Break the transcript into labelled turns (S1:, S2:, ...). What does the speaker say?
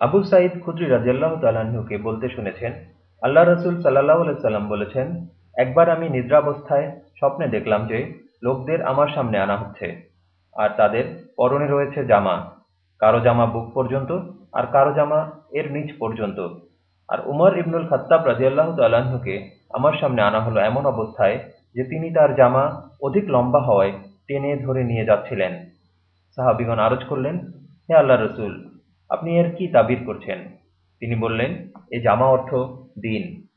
S1: আবু সাঈদ খুদ্রি রাজিয়াল্লাহ তাল্লাহ্নকে বলতে শুনেছেন, আল্লাহ রসুল সাল্লাহ সাল্লাম বলেছেন, একবার আমি নিদ্রাবস্থায় স্বপ্নে দেখলাম যে লোকদের আমার সামনে আনা হচ্ছে, আর তাদের পরনে রয়েছে জামা। কারও জামা বুক পর্যন্ত, আর কারও জামা এর নিচ পর্যন্ত। আর উমর ইবনুল খাত্তাব রাজিয়াল্লাহ তাল্লাহ্নকে আমার সামনে আনা হলো এমন অবস্থায় যে তিনি তার জামা অধিক লম্বা হওয়ায় টেনে ধরে নিয়ে যাচ্ছিলেন। সাহাবিগণ আরজ করলেন, হে আল্লাহ রসুল আপনি এর কি তাবির করছেন? তিনি বললেন এ জামা অর্থ দিন।